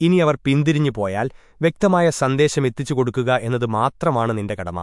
ഇനി അവർ പിന്തിരിഞ്ഞു പോയാൽ വ്യക്തമായ സന്ദേശം എത്തിച്ചു കൊടുക്കുക എന്നത് മാത്രമാണ് നിന്റെ കടമ